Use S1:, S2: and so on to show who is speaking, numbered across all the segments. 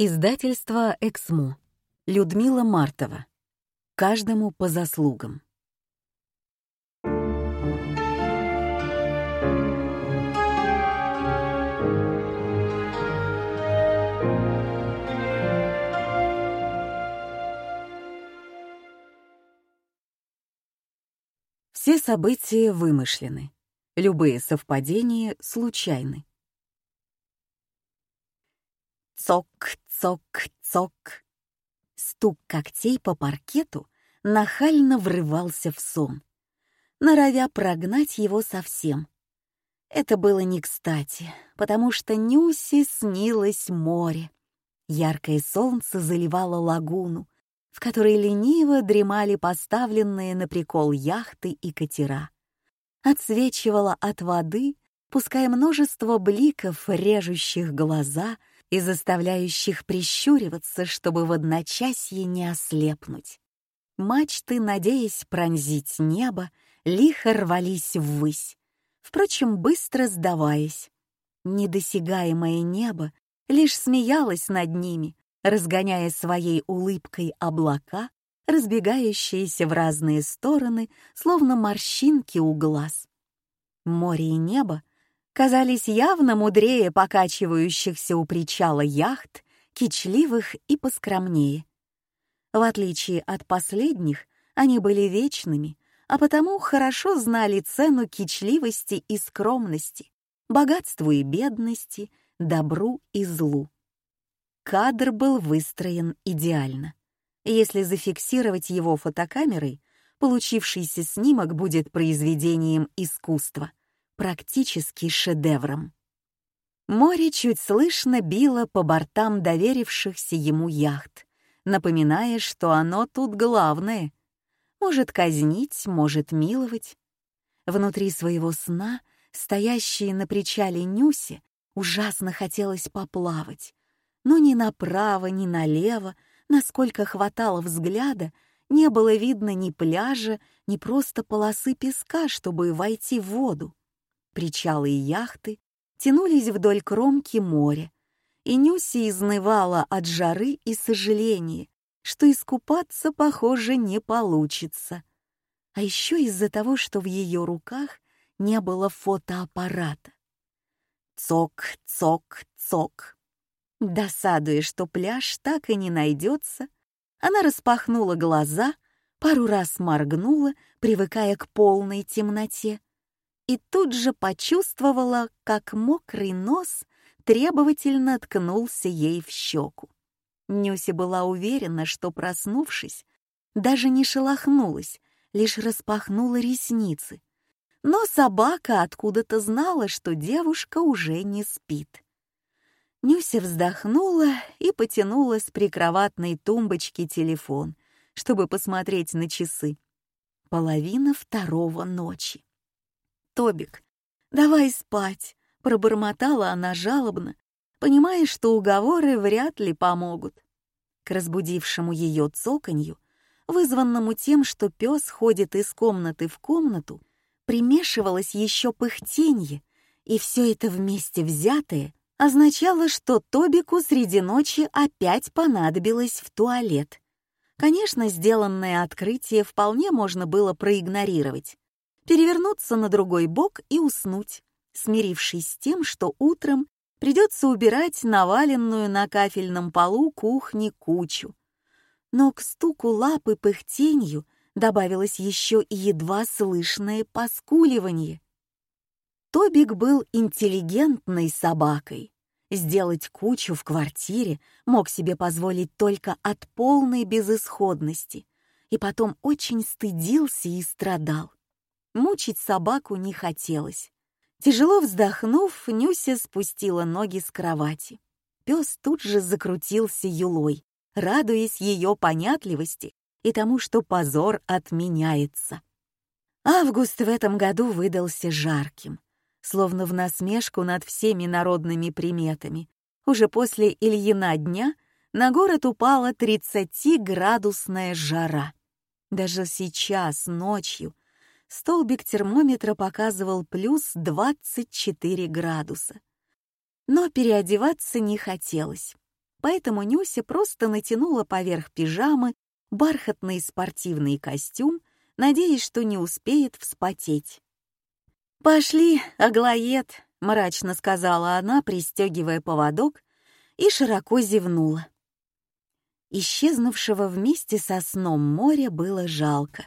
S1: Издательство «Эксмо». Людмила Мартова. Каждому по заслугам. Все события вымышлены. Любые совпадения случайны. Цок, цок, цок. Стук когтей по паркету нахально врывался в сон, норовя прогнать его совсем. Это было не кстати, потому что Нюсе снилось море. Яркое солнце заливало лагуну, в которой лениво дремали поставленные на прикол яхты и катера. Отсвечивало от воды, пуская множество бликов, режущих глаза — и заставляющих прищуриваться, чтобы в одночасье не ослепнуть. Мачты, надеясь пронзить небо, лихо рвались ввысь, впрочем, быстро сдаваясь. Недосягаемое небо лишь смеялось над ними, разгоняя своей улыбкой облака, разбегающиеся в разные стороны, словно морщинки у глаз. Море и небо казались явно мудрее покачивающихся у причала яхт, кичливых и поскромнее. В отличие от последних, они были вечными, а потому хорошо знали цену кичливости и скромности, богатству и бедности, добру и злу. Кадр был выстроен идеально. Если зафиксировать его фотокамерой, получившийся снимок будет произведением искусства практически шедевром. Море чуть слышно било по бортам доверившихся ему яхт, напоминая, что оно тут главное. Может казнить, может миловать. Внутри своего сна, стоящей на причале Нюсе, ужасно хотелось поплавать. Но ни направо, ни налево, насколько хватало взгляда, не было видно ни пляжа, ни просто полосы песка, чтобы войти в воду. Причалы и яхты тянулись вдоль кромки моря, и Нюси изнывала от жары и сожаления, что искупаться, похоже, не получится. А еще из-за того, что в ее руках не было фотоаппарата. Цок, цок, цок. Досадуя, что пляж так и не найдется, она распахнула глаза, пару раз моргнула, привыкая к полной темноте, и тут же почувствовала, как мокрый нос требовательно ткнулся ей в щеку. Нюси была уверена, что, проснувшись, даже не шелохнулась, лишь распахнула ресницы. Но собака откуда-то знала, что девушка уже не спит. Нюся вздохнула и потянула с прикроватной тумбочки телефон, чтобы посмотреть на часы. Половина второго ночи. Тобик, давай спать», — пробормотала она жалобно, понимая, что уговоры вряд ли помогут. К разбудившему ее цоканью, вызванному тем, что пес ходит из комнаты в комнату, примешивалось еще пыхтенье, и все это вместе взятое означало, что Тобику среди ночи опять понадобилось в туалет. Конечно, сделанное открытие вполне можно было проигнорировать перевернуться на другой бок и уснуть, смирившись с тем, что утром придется убирать наваленную на кафельном полу кухни кучу. Но к стуку лапы пыхтенью добавилось еще и едва слышное поскуливание. Тобик был интеллигентной собакой. Сделать кучу в квартире мог себе позволить только от полной безысходности, и потом очень стыдился и страдал. Мучить собаку не хотелось. Тяжело вздохнув, Нюся спустила ноги с кровати. Пес тут же закрутился юлой, радуясь ее понятливости и тому, что позор отменяется. Август в этом году выдался жарким, словно в насмешку над всеми народными приметами. Уже после Ильина дня на город упала 30-градусная жара. Даже сейчас, ночью, столбик термометра показывал плюс 24 градуса. Но переодеваться не хотелось. Поэтому Нюся просто натянула поверх пижамы бархатный спортивный костюм, надеясь, что не успеет вспотеть. «Пошли, Аглоед», — мрачно сказала она, пристегивая поводок, и широко зевнула. Исчезнувшего вместе со сном моря было жалко,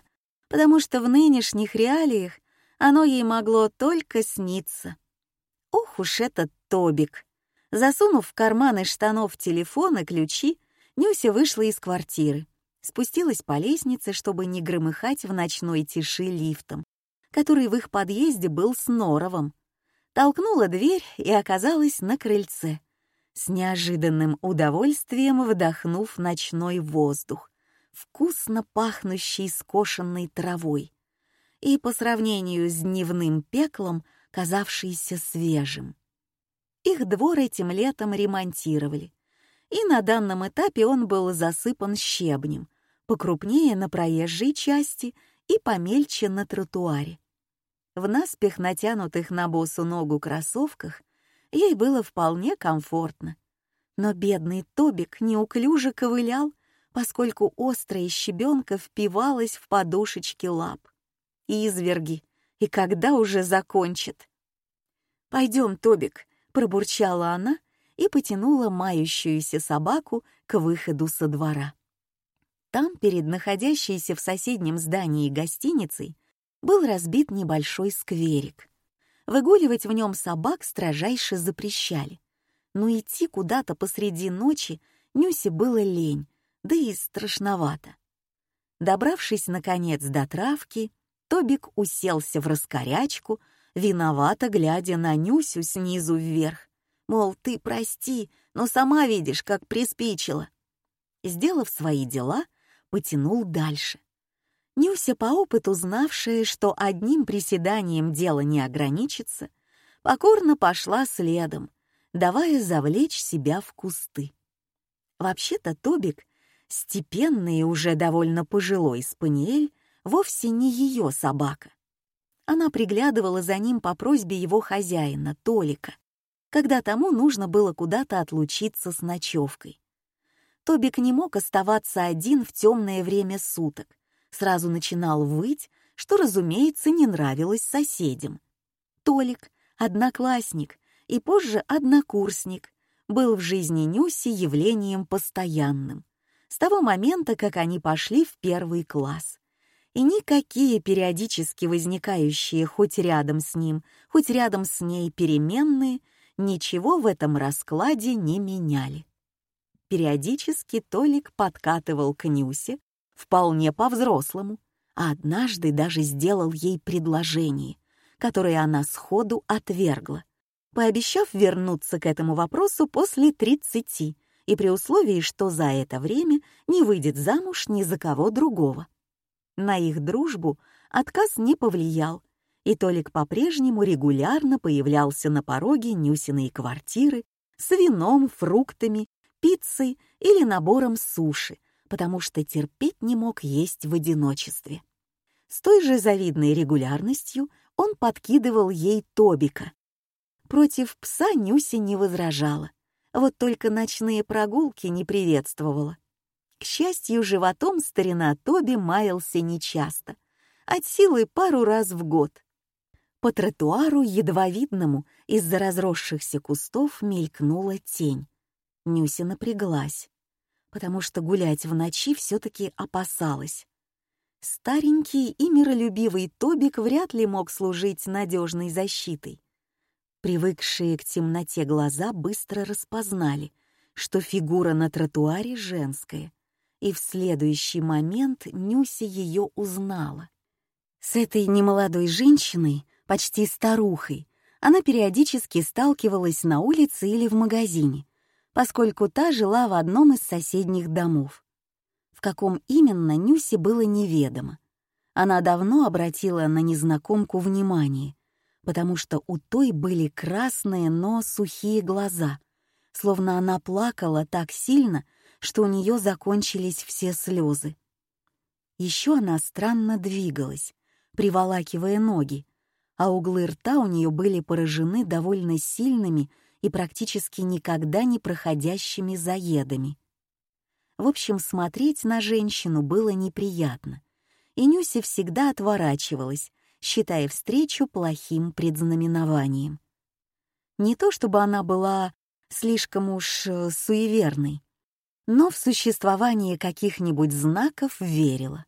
S1: потому что в нынешних реалиях оно ей могло только сниться. Ох уж этот Тобик! Засунув в карманы штанов телефон и ключи, Нюся вышла из квартиры, спустилась по лестнице, чтобы не громыхать в ночной тиши лифтом, который в их подъезде был с норовом. Толкнула дверь и оказалась на крыльце, с неожиданным удовольствием вдохнув ночной воздух, вкусно пахнущий скошенной травой, и по сравнению с дневным пеклом казавшийся свежим. Их двор этим летом ремонтировали, и на данном этапе он был засыпан щебнем, покрупнее на проезжей части и помельче на тротуаре. В наспех натянутых на босу ногу кроссовках ей было вполне комфортно. Но бедный Тобик неуклюже ковылял, поскольку острая щебенка впивалась в подушечки лап. Изверги, и когда уже закончит? «Пойдем, Тобик», — пробурчала она и потянула мающуюся собаку к выходу со двора. Там, перед находящейся в соседнем здании гостиницей, был разбит небольшой скверик. Выгуливать в нем собак строжайше запрещали. Но идти куда-то посреди ночи Нюсе было лень, да и страшновато. Добравшись, наконец, до травки, Тобик уселся в раскорячку, виновато глядя на Нюсю снизу вверх. Мол, ты прости, но сама видишь, как приспичило. Сделав свои дела, потянул дальше. Нюся, по опыту знавшая, что одним приседанием дело не ограничится, покорно пошла следом, давая завлечь себя в кусты. Вообще-то Тобик, степенный и уже довольно пожилой спаниель, вовсе не ее собака. Она приглядывала за ним по просьбе его хозяина, Толика, когда тому нужно было куда-то отлучиться с ночевкой. Тобик не мог оставаться один в темное время суток, сразу начинал выть, что, разумеется, не нравилось соседям. Толик, одноклассник и позже однокурсник, был в жизни Нюси явлением постоянным, с того момента, как они пошли в первый класс. И никакие периодически возникающие хоть рядом с ним, хоть рядом с ней переменные ничего в этом раскладе не меняли. Периодически Толик подкатывал к Нюсе вполне по-взрослому, а однажды даже сделал ей предложение, которое она сходу отвергла, пообещав вернуться к этому вопросу после тридцати и при условии, что за это время не выйдет замуж ни за кого другого. На их дружбу отказ не повлиял, и Толик по-прежнему регулярно появлялся на пороге Нюсиной квартиры с вином, фруктами, пиццей или набором суши, потому что терпеть не мог есть в одиночестве. С той же завидной регулярностью он подкидывал ей Тобика. Против пса Нюси не возражала, вот только ночные прогулки не приветствовала. К счастью, животом старина Тоби маялся нечасто, от силы пару раз в год. По тротуару, едва видному, из-за разросшихся кустов мелькнула тень. Нюся напряглась потому что гулять в ночи все-таки опасалась. Старенький и миролюбивый Тобик вряд ли мог служить надежной защитой. Привыкшие к темноте глаза быстро распознали, что фигура на тротуаре женская, и в следующий момент Нюся ее узнала. С этой немолодой женщиной, почти старухой, она периодически сталкивалась на улице или в магазине, поскольку та жила в одном из соседних домов. В каком именно Нюсе было неведомо. Она давно обратила на незнакомку внимание, потому что у той были красные, но сухие глаза, словно она плакала так сильно, что у нее закончились все слезы. Еще она странно двигалась, приволакивая ноги, а углы рта у нее были поражены довольно сильными и практически никогда не проходящими заедами. В общем, смотреть на женщину было неприятно, и Нюся всегда отворачивалась, считая встречу плохим предзнаменованием. Не то чтобы она была слишком уж э, суеверной, но в существование каких-нибудь знаков верила.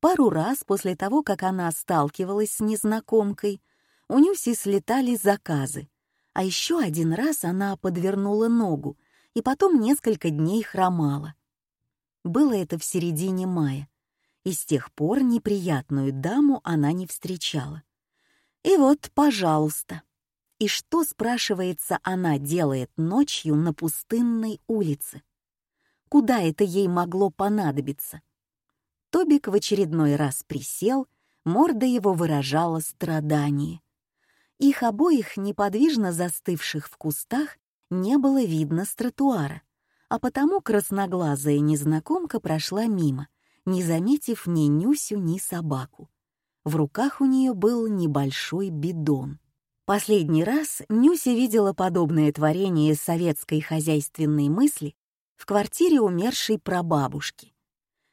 S1: Пару раз после того, как она сталкивалась с незнакомкой, у Нюси слетали заказы, а еще один раз она подвернула ногу и потом несколько дней хромала. Было это в середине мая, и с тех пор неприятную даму она не встречала. И вот, пожалуйста. И что, спрашивается, она делает ночью на пустынной улице? Куда это ей могло понадобиться? Тобик в очередной раз присел, морда его выражала страдание. Их обоих, неподвижно застывших в кустах, не было видно с тротуара, а потому красноглазая незнакомка прошла мимо, не заметив ни Нюсю, ни собаку. В руках у нее был небольшой бидон. Последний раз Нюся видела подобное творение советской хозяйственной мысли в квартире умершей прабабушки.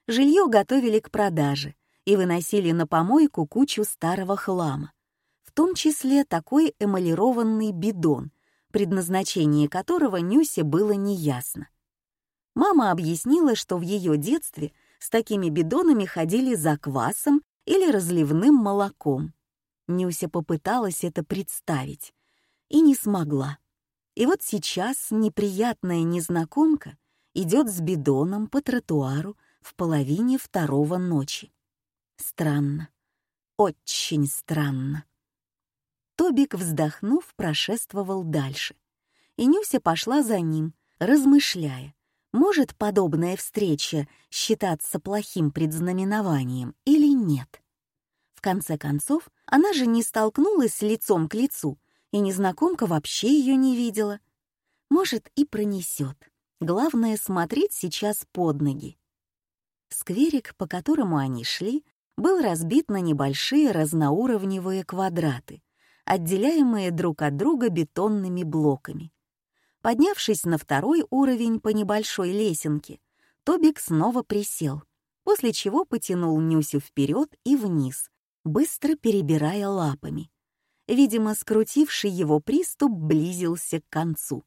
S1: Жилье готовили к продаже и выносили на помойку кучу старого хлама том числе такой эмалированный бидон, предназначение которого Нюсе было неясно. Мама объяснила, что в ее детстве с такими бидонами ходили за квасом или разливным молоком. Нюся попыталась это представить и не смогла. И вот сейчас неприятная незнакомка идет с бидоном по тротуару в половине второго ночи. Странно, очень странно. Тобик, вздохнув, прошествовал дальше. И Нюся пошла за ним, размышляя, может подобная встреча считаться плохим предзнаменованием или нет. В конце концов, она же не столкнулась лицом к лицу, и незнакомка вообще ее не видела. Может, и пронесет. Главное — смотреть сейчас под ноги. Скверик, по которому они шли, был разбит на небольшие разноуровневые квадраты, отделяемые друг от друга бетонными блоками. Поднявшись на второй уровень по небольшой лесенке, Тобик снова присел, после чего потянул Нюсю вперед и вниз, быстро перебирая лапами. Видимо, скрутивший его приступ близился к концу.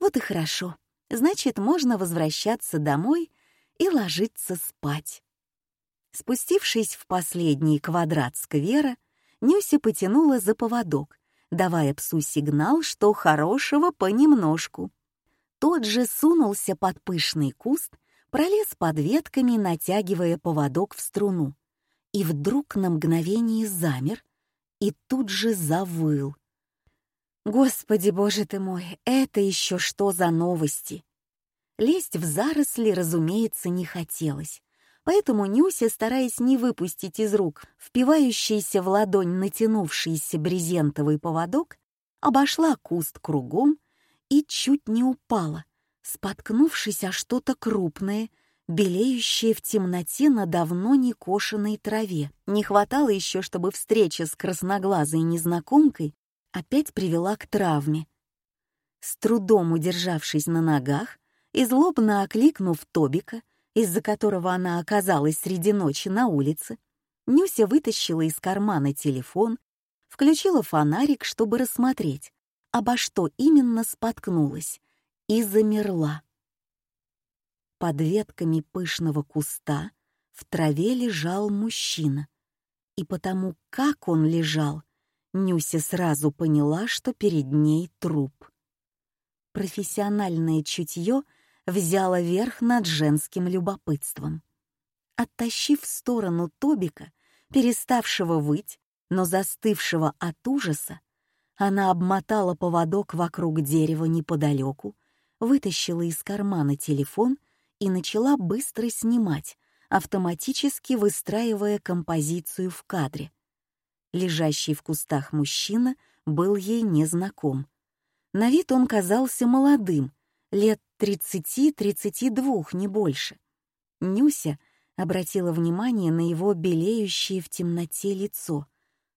S1: Вот и хорошо, значит, можно возвращаться домой и ложиться спать. Спустившись в последний квадрат сквера, Нюся потянула за поводок, давая псу сигнал, что хорошего понемножку. Тот же сунулся под пышный куст, пролез под ветками, натягивая поводок в струну. И вдруг на мгновение замер и тут же завыл. Господи, боже ты мой, это еще что за новости? Лезть в заросли, разумеется, не хотелось. Поэтому Нюся, стараясь не выпустить из рук впивающийся в ладонь натянувшийся брезентовый поводок, обошла куст кругом и чуть не упала, споткнувшись о что-то крупное, белеющее в темноте на давно не кошенной траве. Не хватало еще, чтобы встреча с красноглазой незнакомкой опять привела к травме. С трудом удержавшись на ногах и злобно окликнув Тобика, из-за которого она оказалась среди ночи на улице, Нюся вытащила из кармана телефон, включила фонарик, чтобы рассмотреть, обо что именно споткнулась, и замерла. Под ветками пышного куста в траве лежал мужчина, и потому, как он лежал, Нюся сразу поняла, что перед ней труп. Профессиональное чутье — взяла верх над женским любопытством. Оттащив в сторону Тобика, переставшего выть, но застывшего от ужаса, она обмотала поводок вокруг дерева неподалеку, вытащила из кармана телефон и начала быстро снимать, автоматически выстраивая композицию в кадре. Лежащий в кустах мужчина был ей незнаком. На вид он казался молодым, лет тридцати-тридцати двух, не больше. Нюся обратила внимание на его белеющее в темноте лицо,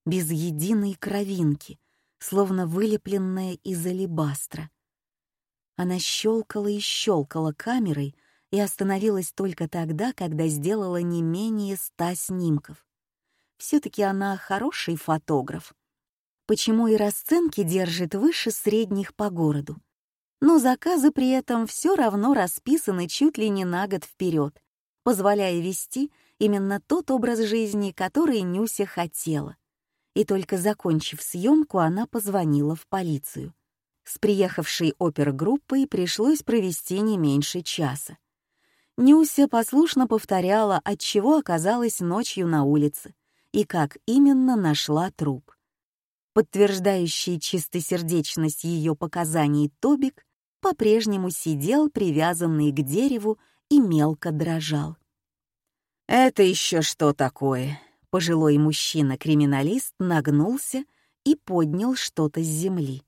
S1: без единой кровинки, словно вылепленная из алебастра. Она щелкала и щелкала камерой и остановилась только тогда, когда сделала не менее ста снимков. Все-таки она хороший фотограф. Почему и расценки держит выше средних по городу? Но заказы при этом все равно расписаны чуть ли не на год вперед, позволяя вести именно тот образ жизни, который Нюся хотела. И только закончив съемку, она позвонила в полицию. С приехавшей опергруппой пришлось провести не меньше часа. Нюся послушно повторяла, от чего оказалась ночью на улице и как именно нашла труп. Подтверждающий чистосердечность ее показаний Тобик по-прежнему сидел привязанный к дереву и мелко дрожал.
S2: «Это еще что такое?» Пожилой мужчина-криминалист нагнулся и поднял что-то с земли.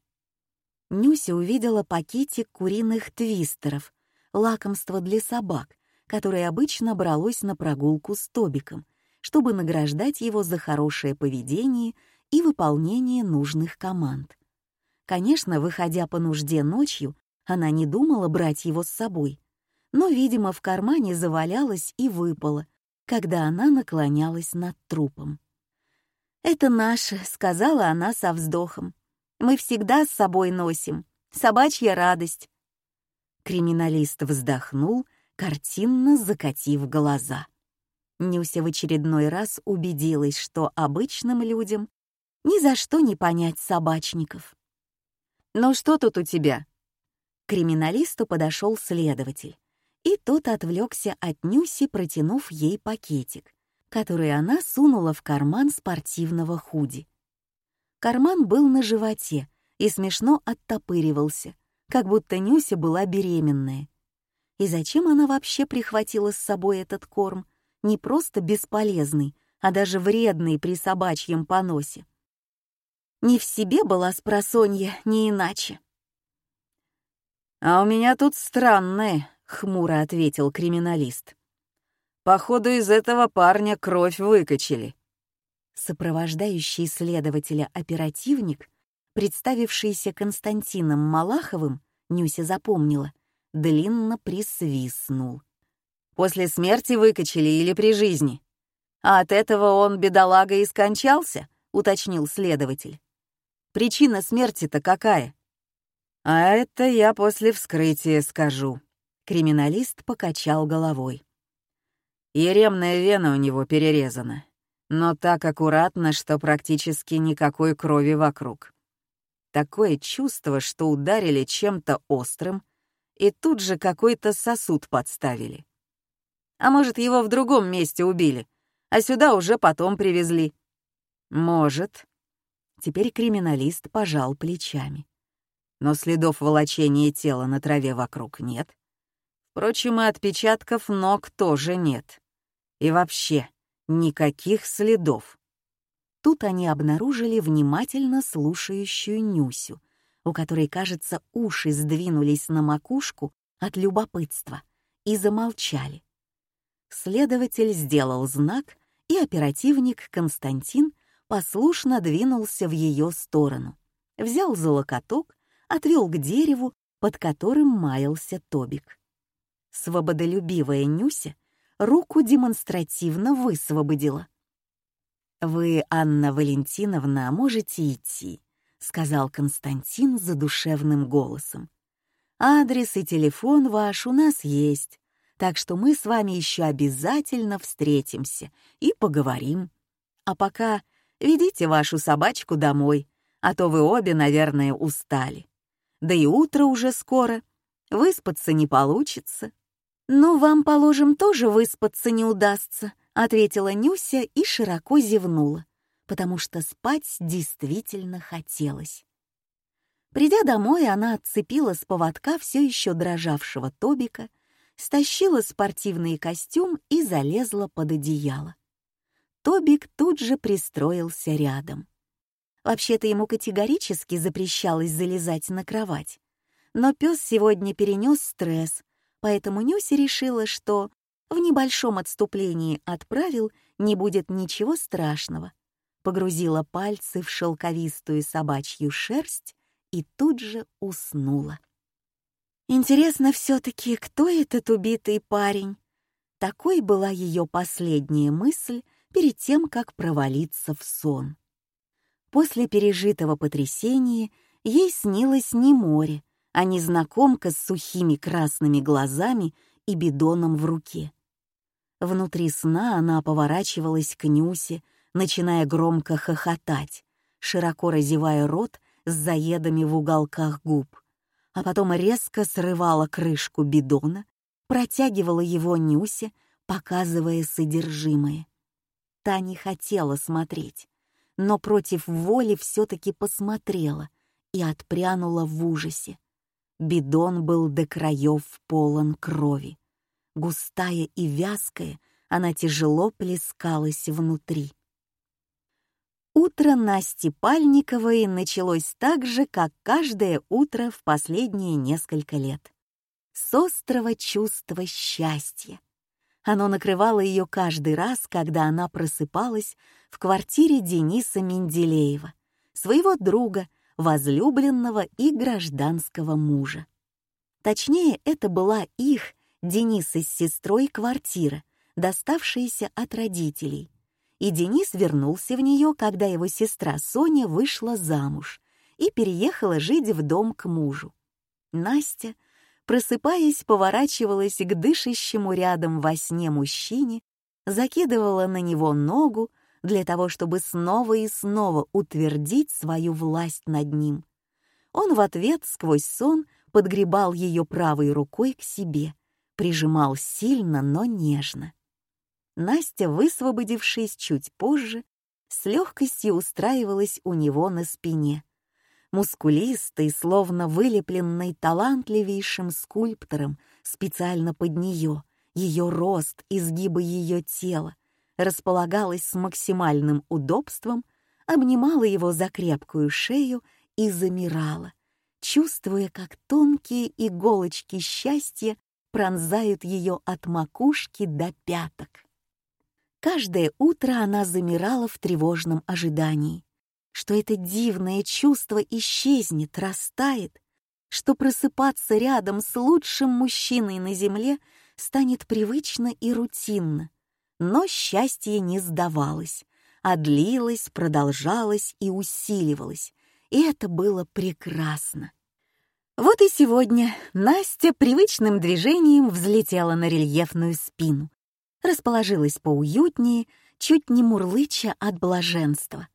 S1: Нюся увидела пакетик куриных твистеров, лакомство для собак, которое обычно бралось на прогулку с Тобиком, чтобы награждать его за хорошее поведение и выполнение нужных команд. Конечно, выходя по нужде ночью, она не думала брать его с собой, но, видимо, в кармане завалялось и выпало, когда она наклонялась над трупом. «Это наше», — сказала она со вздохом. Мы всегда с собой носим. Собачья радость». Криминалист вздохнул, картинно закатив глаза. Нюся в очередной раз убедилась, что обычным людям ни за что не понять собачников.
S2: «Ну что тут у тебя?»
S1: К криминалисту подошел следователь, и тот отвлекся от Нюси, протянув ей пакетик, который она сунула в карман спортивного худи. Карман был на животе и смешно оттопыривался, как будто Нюся была беременная. И зачем она вообще прихватила с собой этот корм, не просто бесполезный, а даже вредный при собачьем поносе? Не в себе была спросонья, не иначе.
S2: «А у меня тут странное», — хмуро ответил криминалист. «Походу, из этого парня кровь выкачали
S1: сопровождающий следователя оперативник, представившийся Константином Малаховым, Нюся запомнила, длинно присвистнул.
S2: «После смерти выкачали или при жизни? А от этого он, бедолага, и скончался?» — уточнил следователь. «Причина смерти-то какая?» «А это я после вскрытия скажу», — криминалист покачал головой. Еремная вена у него перерезана, но так аккуратно, что практически никакой крови вокруг. Такое чувство, что ударили чем-то острым, и тут же какой-то сосуд подставили. А может, его в другом месте убили, а сюда уже потом привезли. Может. Теперь криминалист пожал плечами. Но следов волочения тела на траве вокруг нет. Впрочем, и отпечатков ног тоже нет. И вообще, Никаких следов.
S1: Тут они обнаружили внимательно слушающую Нюсю, у которой, кажется, уши сдвинулись на макушку от любопытства и замолчали. Следователь сделал знак, и оперативник Константин послушно двинулся в ее сторону, взял за локоток, отвел к дереву, под которым маялся Тобик. Свободолюбивая Нюся руку демонстративно высвободила. «Вы, Анна Валентиновна, можете идти», — сказал Константин задушевным голосом. «Адрес и телефон ваш у нас есть, так что мы с вами еще обязательно встретимся и поговорим. А пока ведите вашу собачку домой, а то вы обе, наверное, устали. Да и утро уже скоро, выспаться не получится». «Ну, вам, положим, тоже выспаться не удастся», — ответила Нюся и широко зевнула, потому что спать действительно хотелось. Придя домой, она отцепила с поводка все еще дрожавшего Тобика, стащила спортивный костюм и залезла под одеяло. Тобик тут же пристроился рядом. Вообще-то ему категорически запрещалось залезать на кровать. Но пес сегодня перенес стресс поэтому Нюси решила, что в небольшом отступлении от правил не будет ничего страшного. погрузила пальцы в шелковистую собачью шерсть и тут же уснула. Интересно все-таки, кто этот убитый парень? Такой была ее последняя мысль перед тем, как провалиться в сон. После пережитого потрясения ей снилось не море, а незнакомка с сухими красными глазами и бидоном в руке. Внутри сна она поворачивалась к Нюсе, начиная громко хохотать, широко разевая рот с заедами в уголках губ, а потом резко срывала крышку бидона, протягивала его Нюсе, показывая содержимое. Та не хотела смотреть, но против воли все-таки посмотрела и отпрянула в ужасе. Бидон был до краев полон крови. Густая и вязкая, она тяжело плескалась внутри. Утро Насти Пальниковой началось так же, как каждое утро в последние несколько лет. С острого чувства счастья. Оно накрывало ее каждый раз, когда она просыпалась в квартире Дениса Менделеева, своего друга, возлюбленного и гражданского мужа. Точнее, это была их, Дениса с сестрой, квартира, доставшаяся от родителей. И Денис вернулся в нее, когда его сестра Соня вышла замуж и переехала жить в дом к мужу. Настя, просыпаясь, поворачивалась к дышащему рядом во сне мужчине, закидывала на него ногу, для того, чтобы снова и снова утвердить свою власть над ним. Он в ответ сквозь сон подгребал ее правой рукой к себе, прижимал сильно, но нежно. Настя, высвободившись чуть позже, с легкостью устраивалась у него на спине. Мускулистый, словно вылепленный талантливейшим скульптором специально под нее, ее рост, изгибы ее тела, располагалась с максимальным удобством, обнимала его за крепкую шею и замирала, чувствуя, как тонкие иголочки счастья пронзают ее от макушки до пяток. Каждое утро она замирала в тревожном ожидании, что это дивное чувство исчезнет, растает, что просыпаться рядом с лучшим мужчиной на земле станет привычно и рутинно, но счастье не сдавалось, а длилось, продолжалось и усиливалось, и это было прекрасно. Вот и сегодня Настя привычным движением взлетела на рельефную спину, расположилась поуютнее, чуть не мурлыча от блаженства,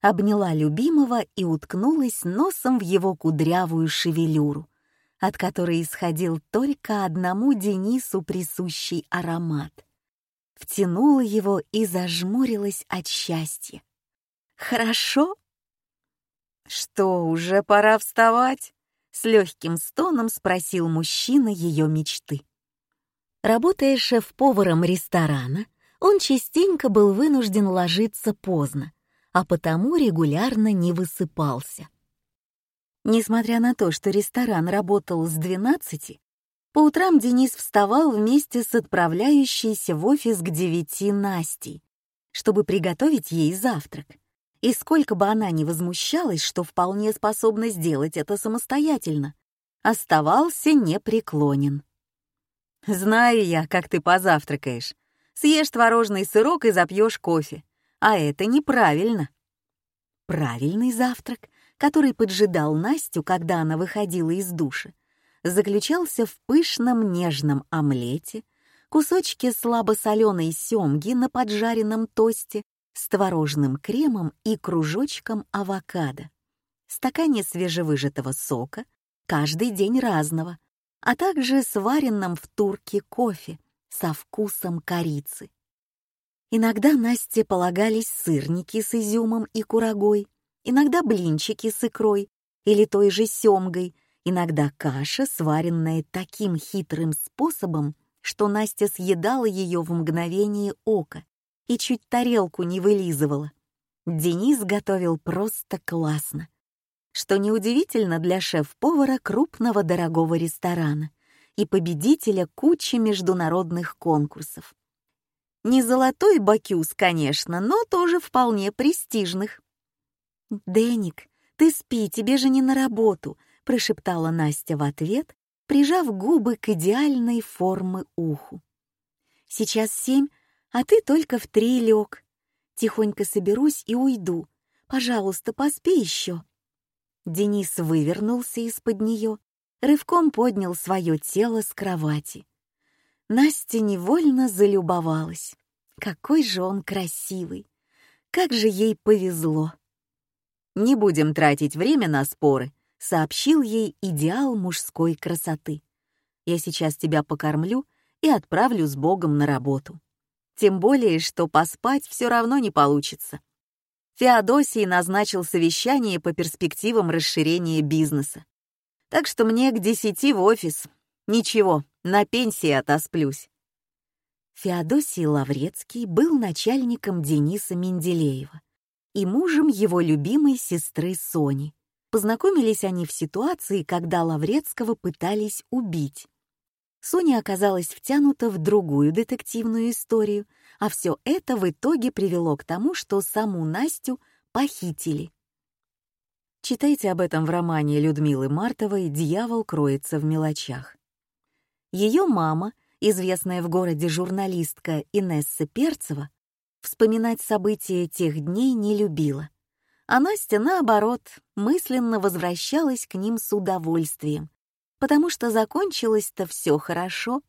S1: обняла любимого и уткнулась носом в его кудрявую шевелюру, от которой исходил только одному Денису присущий аромат — втянула его и зажмурилась от счастья. «Хорошо?» «Что, уже пора вставать?» — с легким стоном спросил мужчина ее мечты. Работая шеф-поваром ресторана, он частенько был вынужден ложиться поздно, а потому регулярно не высыпался. Несмотря на то, что ресторан работал с 12, по утрам Денис вставал вместе с отправляющейся в офис к девяти Настей, чтобы приготовить ей завтрак. И сколько бы она ни возмущалась, что вполне способна сделать это самостоятельно, оставался непреклонен. «Знаю я, как ты позавтракаешь. Съешь творожный сырок и запьешь кофе. А это неправильно». Правильный завтрак, который поджидал Настю, когда она выходила из душа, заключался в пышном нежном омлете, кусочке слабосоленой семги на поджаренном тосте с творожным кремом и кружочком авокадо, стакане свежевыжатого сока, каждый день разного, а также сваренном в турке кофе со вкусом корицы. Иногда Насте полагались сырники с изюмом и курагой, иногда блинчики с икрой или той же семгой Иногда каша, сваренная таким хитрым способом, что Настя съедала ее в мгновение ока и чуть тарелку не вылизывала. Денис готовил просто классно. Что неудивительно для шеф-повара крупного дорогого ресторана и победителя кучи международных конкурсов. Не золотой бакюс, конечно, но тоже вполне престижных. «Дэник, ты спи, тебе же не на работу», — прошептала Настя в ответ, прижав губы к идеальной формы уху. «Сейчас семь, а ты только в три лег. Тихонько соберусь и уйду. Пожалуйста, поспи еще». Денис вывернулся из-под нее, рывком поднял свое тело с кровати. Настя невольно залюбовалась. Какой же он красивый! Как же ей повезло!
S2: «Не будем тратить время на споры», — сообщил ей идеал мужской красоты. «Я сейчас тебя покормлю и отправлю с Богом на работу. Тем более, что поспать все равно не получится». Феодосий назначил совещание по перспективам расширения бизнеса. Так что мне к десяти в офис. Ничего, на пенсии отосплюсь.
S1: Феодосий Лаврецкий был начальником Дениса Менделеева и мужем его любимой сестры Сони. Познакомились они в ситуации, когда Лаврецкого пытались убить. Соня оказалась втянута в другую детективную историю, а все это в итоге привело к тому, что саму Настю похитили. Читайте об этом в романе Людмилы Мартовой «Дьявол кроется в мелочах». Ее мама, известная в городе журналистка Инесса Перцева, вспоминать события тех дней не любила. А Настя, наоборот, мысленно возвращалась к ним с удовольствием, потому что закончилось-то все хорошо.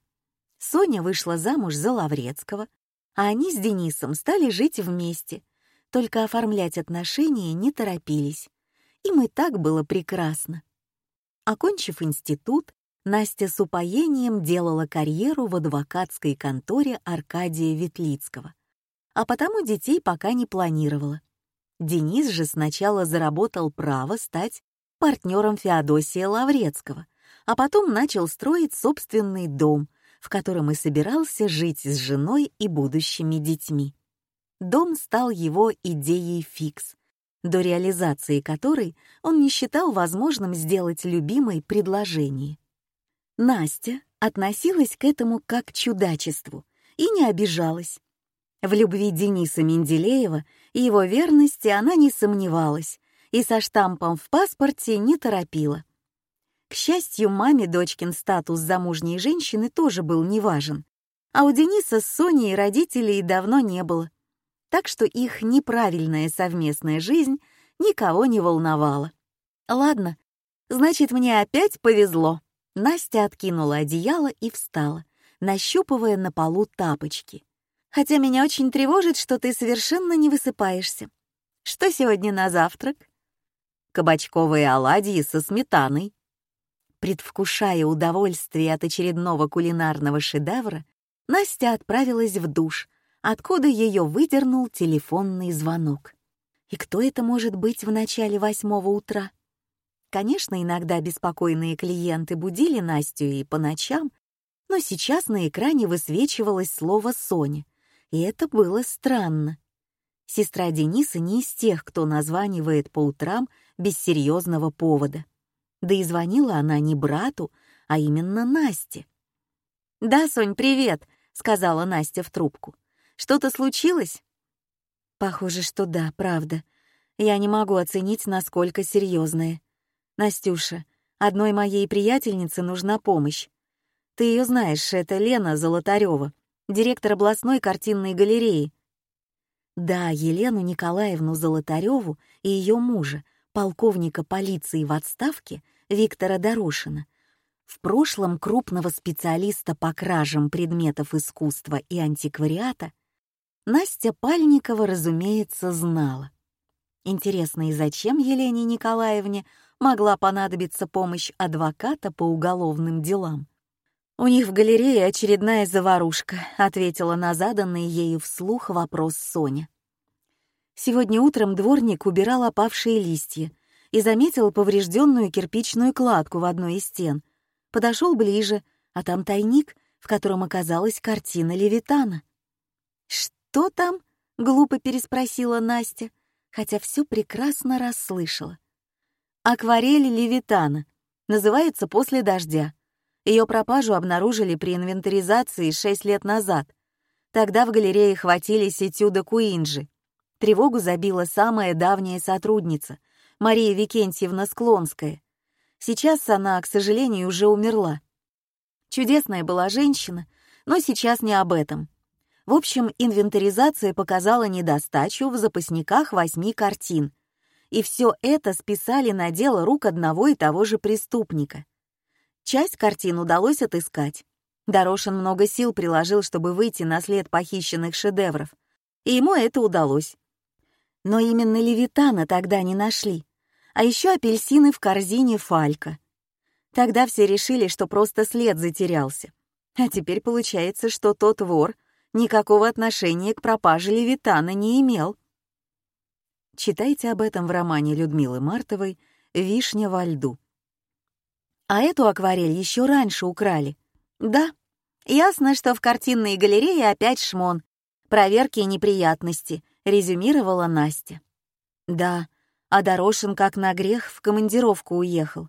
S1: Соня вышла замуж за Лаврецкого, а они с Денисом стали жить вместе, только оформлять отношения не торопились. Им и так было прекрасно. Окончив институт, Настя с упоением делала карьеру в адвокатской конторе Аркадия Ветлицкого, а потому детей пока не планировала. Денис же сначала заработал право стать партнером Феодосия Лаврецкого, а потом начал строить собственный дом, в котором и собирался жить с женой и будущими детьми. Дом стал его идеей фикс, до реализации которой он не считал возможным сделать любимой предложение. Настя относилась к этому как к чудачеству и не обижалась. В любви Дениса Менделеева и его верности она не сомневалась и со штампом в паспорте не торопила. К счастью, маме дочкин статус замужней женщины тоже был неважен, а у Дениса с Соней родителей давно не было, так что их неправильная совместная жизнь никого не волновала. Ладно, значит, мне опять повезло. Настя откинула одеяло и встала, нащупывая на полу тапочки. «Хотя меня очень тревожит, что ты совершенно не высыпаешься. Что сегодня на завтрак?»
S2: «Кабачковые оладьи со сметаной».
S1: Предвкушая удовольствие от очередного кулинарного шедевра, Настя отправилась в душ, откуда ее выдернул телефонный звонок. И кто это может быть в начале восьмого утра? Конечно, иногда беспокойные клиенты будили Настю и по ночам, но сейчас на экране высвечивалось слово «Соня», и это было странно. Сестра Дениса не из тех, кто названивает по утрам без серьезного повода. Да и звонила она не брату, а именно Насте. «Да, Сонь, привет», — сказала Настя в трубку. «Что-то случилось?» «Похоже, что да, правда. Я не могу оценить, насколько серьезное. «Настюша, одной моей приятельнице нужна помощь. Ты ее знаешь, это Лена Золотарева, директор областной картинной галереи». Да, Елену Николаевну Золотареву и ее мужа, полковника полиции в отставке Виктора Дорошина, в прошлом крупного специалиста по кражам предметов искусства и антиквариата, Настя Пальникова, разумеется, знала. Интересно, и зачем Елене Николаевне могла понадобиться помощь адвоката по уголовным делам. «У них в галерее очередная заварушка», — ответила на заданный ею вслух вопрос Соня. Сегодня утром дворник убирал опавшие листья и заметил поврежденную кирпичную кладку в одной из стен. Подошел ближе, а там тайник, в котором оказалась картина Левитана. «Что там?» — глупо переспросила Настя, хотя все прекрасно расслышала. Акварель Левитана. Называется «После дождя». Ее пропажу обнаружили при инвентаризации шесть лет назад. Тогда в галерее хватились этюда Куинджи. Тревогу забила самая давняя сотрудница, Мария Викентьевна Склонская. Сейчас она, к сожалению, уже умерла. Чудесная была женщина, но сейчас не об этом. В общем, инвентаризация показала недостачу в запасниках восьми картин. И все это списали на дело рук одного и того же преступника. Часть картин удалось отыскать. Дорошин много сил приложил, чтобы выйти на след похищенных шедевров. И ему это удалось. Но именно Левитана тогда не нашли. А еще апельсины в корзине Фалька. Тогда все решили, что просто след затерялся. А теперь получается, что тот вор никакого отношения к пропаже Левитана не имел. Читайте об этом в романе Людмилы Мартовой «Вишня во льду». А эту акварель еще раньше украли. Да, ясно, что в картинной галерее опять шмон. Проверки и неприятности, резюмировала Настя. Да, а Дорошин как на грех в командировку уехал.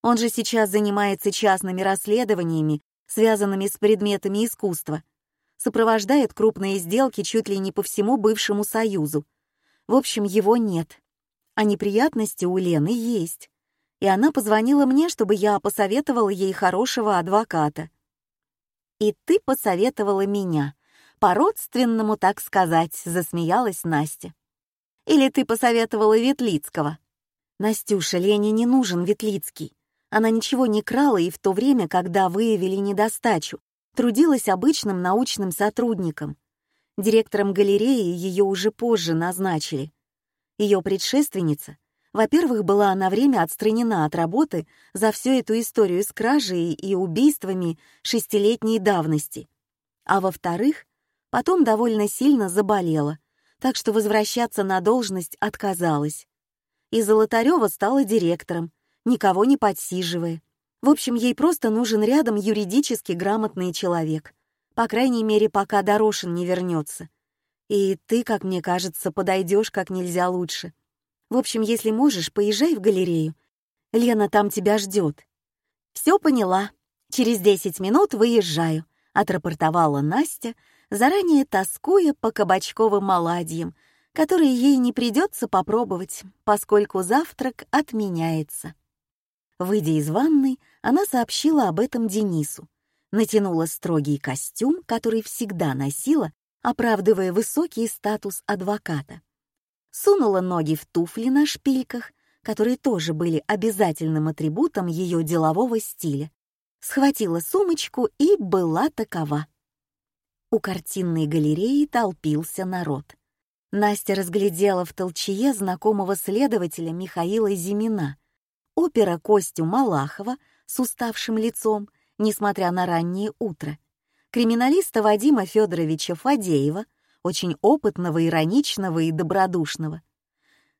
S1: Он же сейчас занимается частными расследованиями, связанными с предметами искусства. Сопровождает крупные сделки чуть ли не по всему бывшему Союзу. В общем, его нет. А неприятности у Лены есть. И она позвонила мне, чтобы я посоветовала ей хорошего адвоката. И ты посоветовала меня. По-родственному, так сказать, засмеялась Настя. Или ты посоветовала Ветлицкого? Настюша, Лене не нужен Ветлицкий. Она ничего не крала и в то время, когда выявили недостачу, трудилась обычным научным сотрудником. Директором галереи ее уже позже назначили. Ее предшественница, во-первых, была на время отстранена от работы за всю эту историю с кражей и убийствами шестилетней давности. А во-вторых, потом довольно сильно заболела, так что возвращаться на должность отказалась. И Золотарева стала директором, никого не подсиживая. В общем, ей просто нужен рядом юридически грамотный человек. По крайней мере, пока Дорошин не вернется. И ты, как мне кажется, подойдешь как нельзя лучше. В общем, если можешь, поезжай в галерею. Лена там тебя ждет. Все поняла. Через десять минут выезжаю, отрапортовала Настя, заранее тоскуя по кабачковым оладьям, которые ей не придется попробовать, поскольку завтрак отменяется. Выйдя из ванной, она сообщила об этом Денису. Натянула строгий костюм, который всегда носила, оправдывая высокий статус адвоката. Сунула ноги в туфли на шпильках, которые тоже были обязательным атрибутом ее делового стиля. Схватила сумочку и была такова. У картинной галереи толпился народ. Настя разглядела в толчее знакомого следователя Михаила Зимина, опера Костю Малахова с уставшим лицом, несмотря на раннее утро, криминалиста Вадима Федоровича Фадеева, очень опытного, ироничного и добродушного.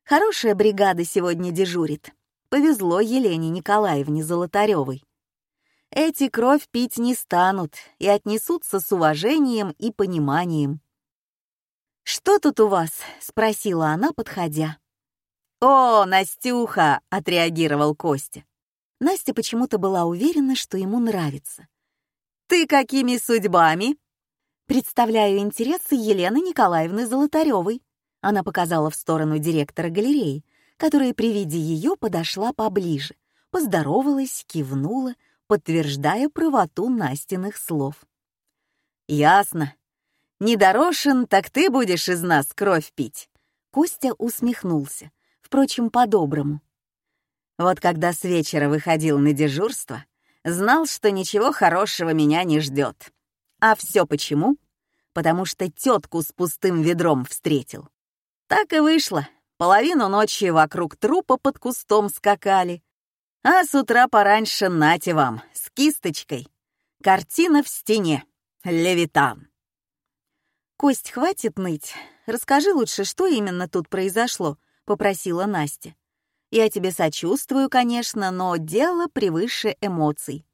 S1: Хорошая бригада сегодня дежурит. Повезло Елене Николаевне Золотаревой. Эти кровь пить не станут и отнесутся с уважением и пониманием. «Что тут у вас?» — спросила она, подходя. «О, Настюха!» — отреагировал Костя. Настя почему-то была уверена, что ему нравится. «Ты какими судьбами?» «Представляю интересы Елены Николаевны Золотаревой». Она показала в сторону директора галереи, которая при виде ее подошла поближе, поздоровалась, кивнула, подтверждая правоту Настиных слов. «Ясно. Не Дорошин, так ты будешь из нас кровь пить». Костя усмехнулся впрочем, по-доброму. Вот когда с вечера выходил на дежурство, знал, что ничего хорошего меня не ждет. А все почему? Потому что тетку с пустым ведром встретил. Так и вышло. Половину ночи вокруг трупа под кустом скакали. А с утра пораньше нате вам, с кисточкой. Картина в стене. Левитан. Кость, хватит ныть. Расскажи лучше, что именно тут произошло, — попросила Настя. «Я тебе сочувствую, конечно, но дело превыше эмоций».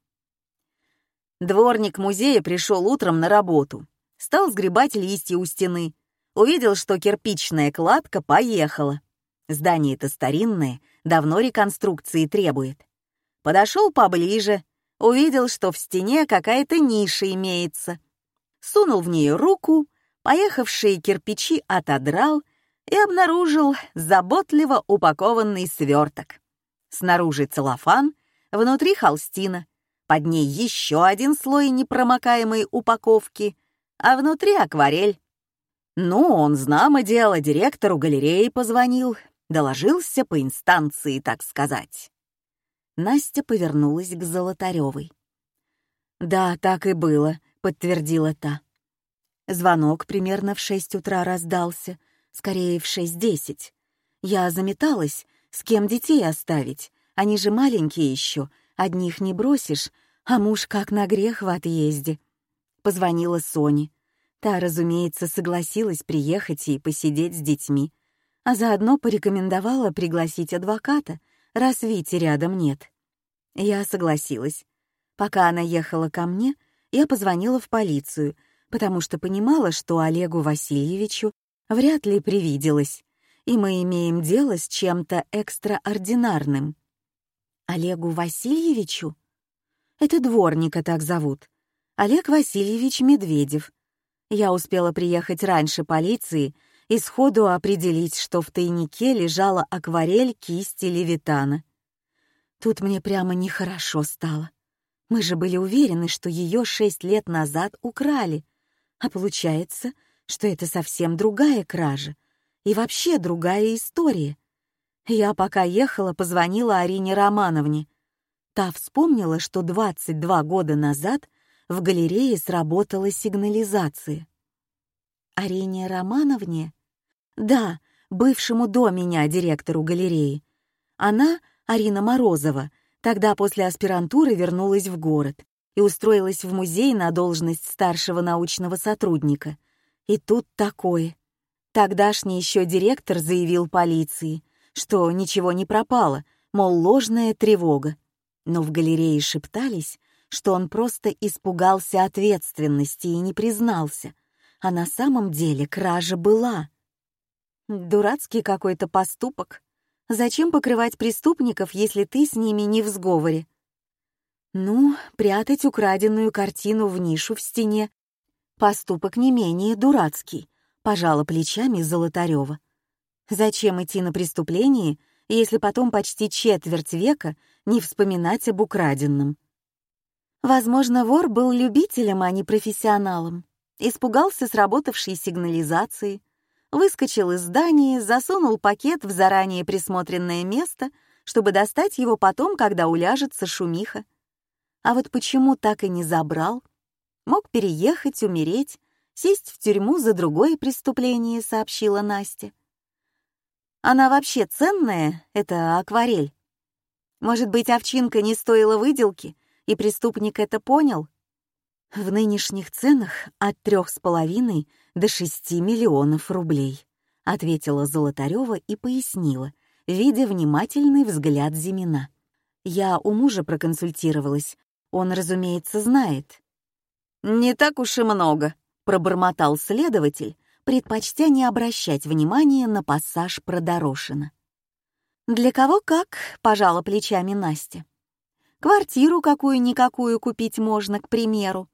S1: Дворник музея пришел утром на работу. Стал сгребать листья у стены. Увидел, что кирпичная кладка поехала. Здание-то старинное, давно реконструкции требует. Подошел поближе, увидел, что в стене какая-то ниша имеется. сунул в нее руку, поехавшие кирпичи отодрал и обнаружил заботливо упакованный сверток. Снаружи целлофан, внутри холстина, под ней еще один слой непромокаемой упаковки, а внутри акварель. Ну, он, знамо дело, директору галереи позвонил, доложился по инстанции, так сказать. Настя повернулась к Золотаревой. «Да, так и было», — подтвердила та. Звонок примерно в шесть утра раздался, скорее в шесть десять. Я заметалась, с кем детей оставить, они же маленькие еще, одних не бросишь, а муж как на грех в отъезде. Позвонила Соне. Та, разумеется, согласилась приехать и посидеть с детьми, а заодно порекомендовала пригласить адвоката, раз Вити рядом нет. Я согласилась. Пока она ехала ко мне, я позвонила в полицию, потому что понимала, что Олегу Васильевичу вряд ли привиделось, и мы имеем дело с чем-то экстраординарным. Олегу Васильевичу? Это дворника так зовут. Олег Васильевич Медведев. Я успела приехать раньше полиции и сходу определить, что в тайнике лежала акварель кисти Левитана. Тут мне прямо нехорошо стало. Мы же были уверены, что ее шесть лет назад украли, а получается, что это совсем другая кража и вообще другая история. Я пока ехала, позвонила Арине Романовне. Та вспомнила, что 22 года назад в галерее сработала сигнализация. Арине Романовне? Да, бывшему до меня директору галереи. Она, Арина Морозова, тогда после аспирантуры вернулась в город и устроилась в музей на должность старшего научного сотрудника. И тут такое. Тогдашний еще директор заявил полиции, что ничего не пропало, мол, ложная тревога. Но в галерее шептались, что он просто испугался ответственности и не признался, а на самом деле кража была. Дурацкий какой-то поступок. Зачем покрывать преступников, если ты с ними не в сговоре? Ну, прятать украденную картину в нишу в стене — поступок не менее дурацкий, пожала плечами Золотарева. Зачем идти на преступление, если потом почти четверть века не вспоминать об украденном? Возможно, вор был любителем, а не профессионалом. Испугался сработавшей сигнализации, выскочил из здания, засунул пакет в заранее присмотренное место, чтобы достать его потом, когда уляжется шумиха. А вот почему так и не забрал? Мог переехать, умереть, сесть в тюрьму за другое преступление, сообщила Настя. Она вообще ценная, это акварель. Может быть, овчинка не стоила выделки, и преступник это понял? В нынешних ценах от трех с половиной до шести миллионов рублей, ответила Золотарева и пояснила, видя внимательный взгляд Зимина. Я у мужа проконсультировалась. Он, разумеется, знает. «Не так уж и много», — пробормотал следователь, предпочтя не обращать внимания на пассаж про Дорошина. «Для кого как?» — пожала плечами Настя. «Квартиру какую-никакую купить можно, к примеру.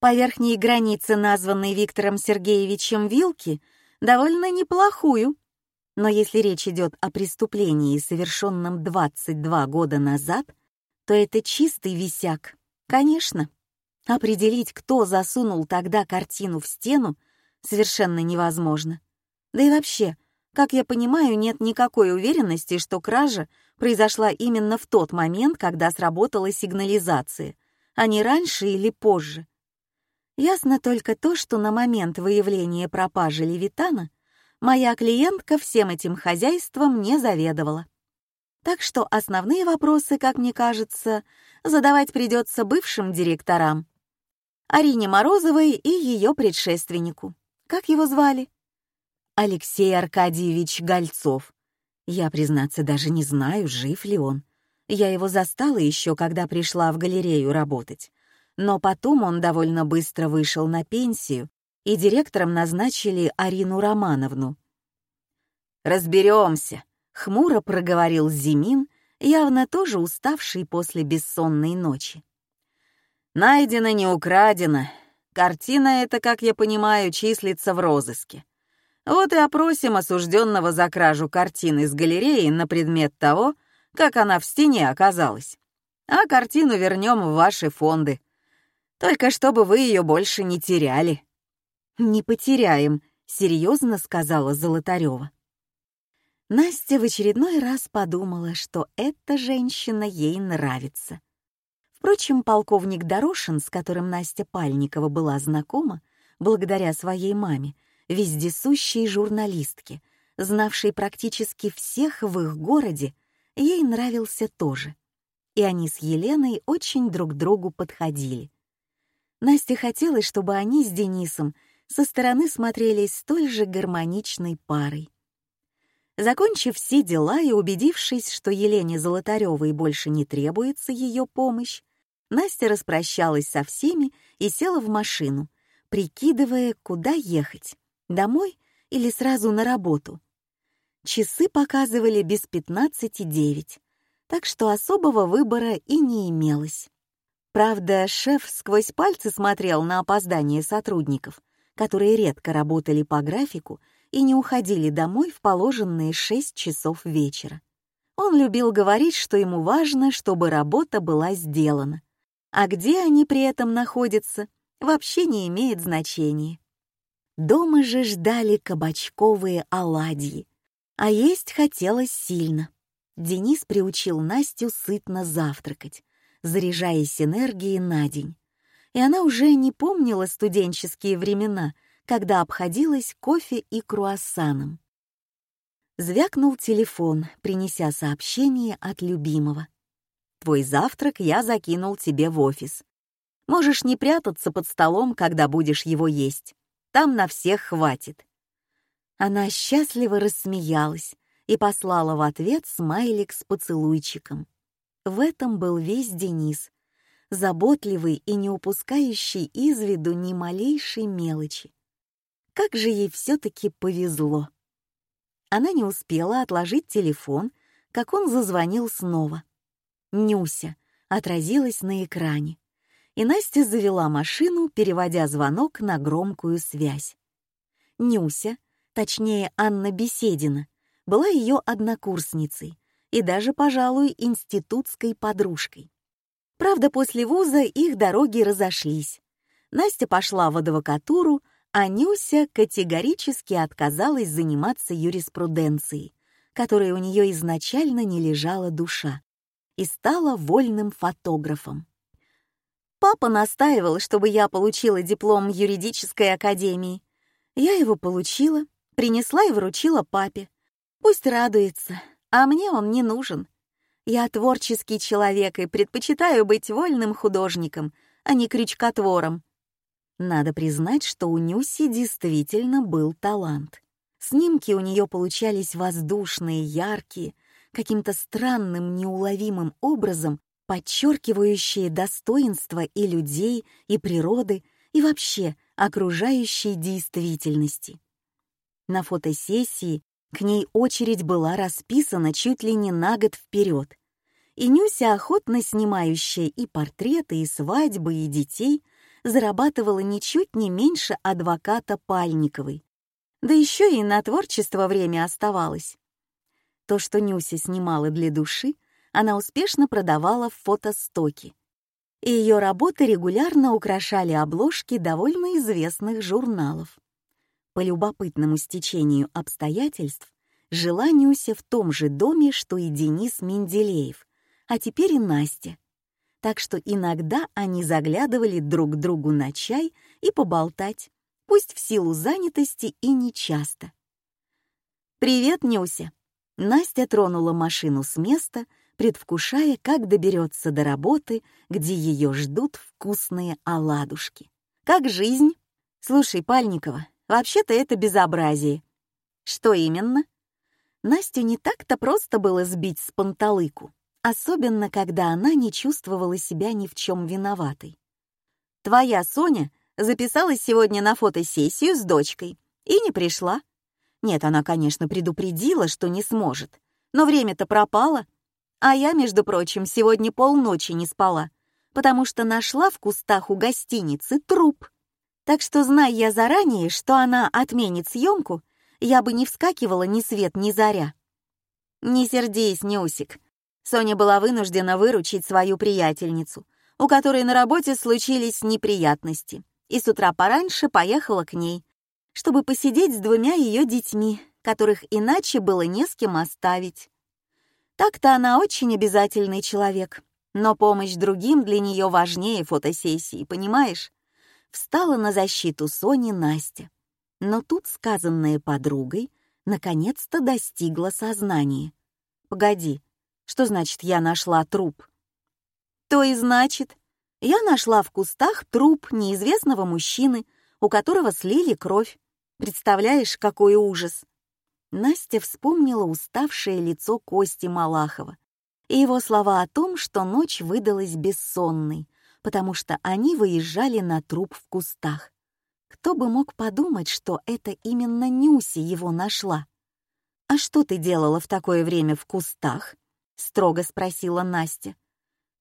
S1: По верхней границе, названной Виктором Сергеевичем вилки, довольно неплохую. Но если речь идет о преступлении, совершенном 22 года назад, то это чистый висяк. Конечно. Определить, кто засунул тогда картину в стену, совершенно невозможно. Да и вообще, как я понимаю, нет никакой уверенности, что кража произошла именно в тот момент, когда сработала сигнализация, а не раньше или позже. Ясно только то, что на момент выявления пропажи Левитана моя клиентка всем этим хозяйством не заведовала. Так что основные вопросы, как мне кажется, задавать придется бывшим директорам. Арине Морозовой и ее предшественнику. Как его звали? Алексей Аркадьевич Гольцов. Я, признаться, даже не знаю, жив ли он. Я его застала еще, когда пришла в галерею работать. Но потом он довольно быстро вышел на пенсию, и директором назначили Арину Романовну. «Разберемся», — хмуро проговорил Зимин, явно тоже уставший после бессонной ночи. «Найдено, не украдено.
S2: Картина эта, как я понимаю, числится в розыске. Вот и опросим осужденного за кражу картины из галереи на предмет того, как она в стене оказалась. А картину вернем в ваши фонды. Только чтобы вы ее больше не теряли».
S1: «Не потеряем», — серьезно сказала Золотарева. Настя в очередной раз подумала, что эта женщина ей нравится. Впрочем, полковник Дорошин, с которым Настя Пальникова была знакома, благодаря своей маме, вездесущей журналистке, знавшей практически всех в их городе, ей нравился тоже. И они с Еленой очень друг другу подходили. Насте хотелось, чтобы они с Денисом со стороны смотрелись столь же гармоничной парой. Закончив все дела и убедившись, что Елене Золотаревой больше не требуется ее помощь, Настя распрощалась со всеми и села в машину, прикидывая, куда ехать — домой или сразу на работу. Часы показывали без пятнадцати девять, так что особого выбора и не имелось. Правда, шеф сквозь пальцы смотрел на опоздание сотрудников, которые редко работали по графику и не уходили домой в положенные шесть часов вечера. Он любил говорить, что ему важно, чтобы работа была сделана, а где они при этом находятся, вообще не имеет значения. Дома же ждали кабачковые оладьи, а есть хотелось сильно. Денис приучил Настю сытно завтракать, заряжаясь энергией на день. И она уже не помнила студенческие времена, когда обходилась кофе и круассаном. Звякнул телефон, принеся сообщение от любимого. «Твой завтрак я закинул тебе в офис. Можешь не прятаться под столом, когда будешь его есть. Там на всех хватит». Она счастливо рассмеялась и послала в ответ смайлик с поцелуйчиком. В этом был весь Денис, заботливый и не упускающий из виду ни малейшей мелочи. Как же ей все-таки повезло. Она не успела отложить телефон, как он зазвонил снова. «Нюся» отразилась на экране, и Настя завела машину, переводя звонок на громкую связь. Нюся, точнее Анна Беседина, была ее однокурсницей, и даже, пожалуй, институтской подружкой. Правда, после вуза их дороги разошлись. Настя пошла в адвокатуру, а Нюся категорически отказалась заниматься юриспруденцией, которой у нее изначально не лежала душа, и стала вольным фотографом. Папа настаивал, чтобы я получила диплом юридической академии. Я его получила, принесла и вручила папе. Пусть радуется, а мне он не нужен. Я творческий человек и предпочитаю быть вольным художником, а не крючкотвором. Надо признать, что у Нюси действительно был талант. Снимки у нее получались воздушные, яркие, каким-то странным, неуловимым образом подчеркивающие достоинства и людей, и природы, и вообще окружающей действительности. На фотосессии к ней очередь была расписана чуть ли не на год вперед. И Нюся, охотно снимающая и портреты, и свадьбы, и детей, зарабатывала ничуть не меньше адвоката Пальниковой. Да еще и на творчество время оставалось. То, что Нюся снимала для души, она успешно продавала в фотостоке. И ее работы регулярно украшали обложки довольно известных журналов. По любопытному стечению обстоятельств жила Нюся в том же доме, что и Денис Менделеев, а теперь и Настя. Так что иногда они заглядывали друг другу на чай и поболтать, пусть в силу занятости и нечасто. «Привет, Нюся!» Настя тронула машину с места, предвкушая, как доберется до работы, где ее ждут вкусные оладушки. «Как жизнь?» «Слушай, Пальникова, Вообще-то это безобразие. Что именно? Настю не так-то просто было сбить с панталыку, особенно когда она не чувствовала себя ни в чем виноватой. Твоя Соня записалась сегодня на фотосессию с дочкой и не пришла. Нет, она, конечно, предупредила, что не сможет, но время-то пропало. А я, между прочим, сегодня полночи не спала, потому что нашла в кустах у гостиницы труп. Так что, зная я заранее, что она отменит съемку, я бы не вскакивала ни свет, ни заря. Не сердись, Нюсик. Соня была вынуждена выручить свою приятельницу, у которой на работе случились неприятности, и с утра пораньше поехала к ней, чтобы посидеть с двумя ее детьми, которых иначе было не с кем оставить. Так-то она очень обязательный человек, но помощь другим для нее важнее фотосессии, понимаешь? Встала на защиту Сони Настя. Но тут сказанное подругой наконец-то достигло сознания. Погоди, что значит «я нашла труп»? То и значит, я нашла в кустах труп неизвестного мужчины, у которого слили кровь. Представляешь, какой ужас! Настя вспомнила уставшее лицо Кости Малахова и его слова о том, что ночь выдалась бессонной, потому что они выезжали на труп в кустах. Кто бы мог подумать, что это именно Нюси его нашла? «А что ты делала в такое время в кустах?» — строго спросила Настя.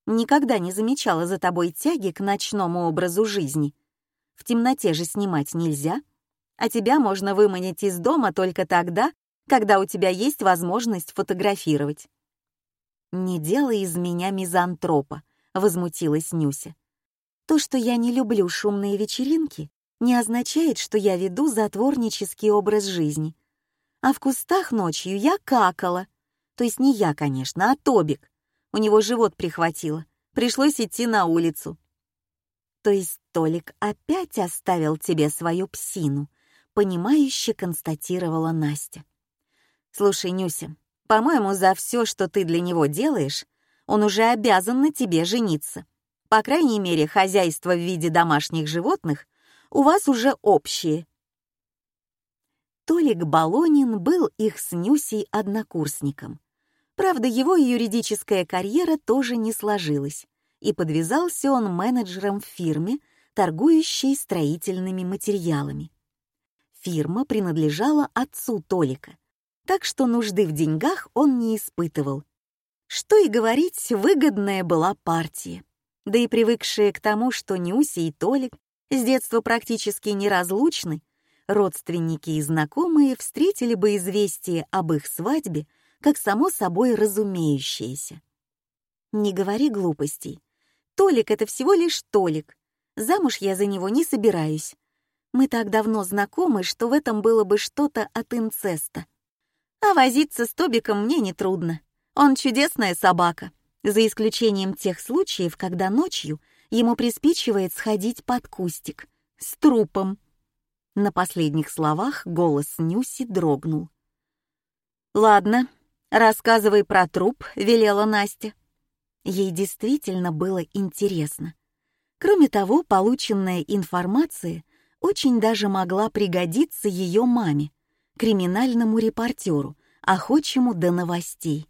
S1: «Никогда не замечала за тобой тяги к ночному образу жизни. В темноте же снимать нельзя, а тебя можно выманить из дома только тогда, когда у тебя есть возможность фотографировать. «Не делай из меня мизантропа», — возмутилась Нюся. «То, что я не люблю шумные вечеринки, не означает, что я веду затворнический образ жизни. А в кустах ночью я какала. То есть не я, конечно, а Тобик. У него живот прихватило. Пришлось идти на улицу. То есть Толик опять оставил тебе свою псину, понимающе констатировала Настя. Слушай, Нюся, по-моему, за все, что ты для него делаешь, он уже обязан на тебе жениться. По крайней мере, хозяйство в виде домашних животных у вас уже общее. Толик Балонин был их с Нюсей однокурсником. Правда, его юридическая карьера тоже не сложилась, и подвязался он менеджером в фирме, торгующей строительными материалами. Фирма принадлежала отцу Толика, так что нужды в деньгах он не испытывал. Что и говорить, выгодная была партия. Да и привыкшие к тому, что Нюся и Толик с детства практически неразлучны, родственники и знакомые встретили бы известие об их свадьбе как само собой разумеющееся. Не говори глупостей. Толик — это всего лишь Толик. Замуж я за него не собираюсь. Мы так давно знакомы, что в этом было бы что-то от инцеста. А возиться с Тобиком мне нетрудно. Он чудесная собака, за исключением тех случаев, когда ночью ему приспичивает сходить под кустик с трупом. На последних словах голос Нюси дрогнул. «Ладно, рассказывай про труп», — велела Настя. Ей действительно было интересно. Кроме того, полученная информация очень даже могла пригодиться ее маме, криминальному репортеру, охочему до новостей.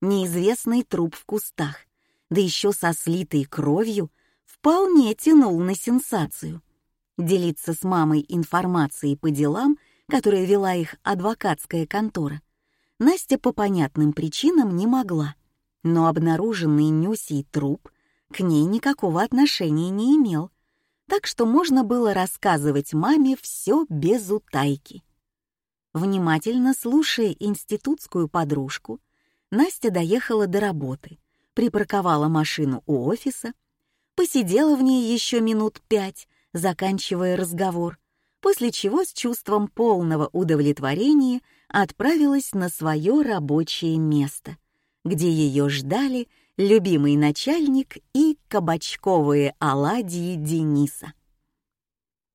S1: Неизвестный труп в кустах, да еще со слитой кровью, вполне тянул на сенсацию. Делиться с мамой информацией по делам, которые вела их адвокатская контора, Настя по понятным причинам не могла, но обнаруженный Нюсей труп к ней никакого отношения не имел, так что можно было рассказывать маме все без утайки. Внимательно слушая институтскую подружку, Настя доехала до работы, припарковала машину у офиса, посидела в ней еще минут пять, заканчивая разговор, после чего с чувством полного удовлетворения отправилась на свое рабочее место, где ее ждали любимый начальник и кабачковые оладьи Дениса.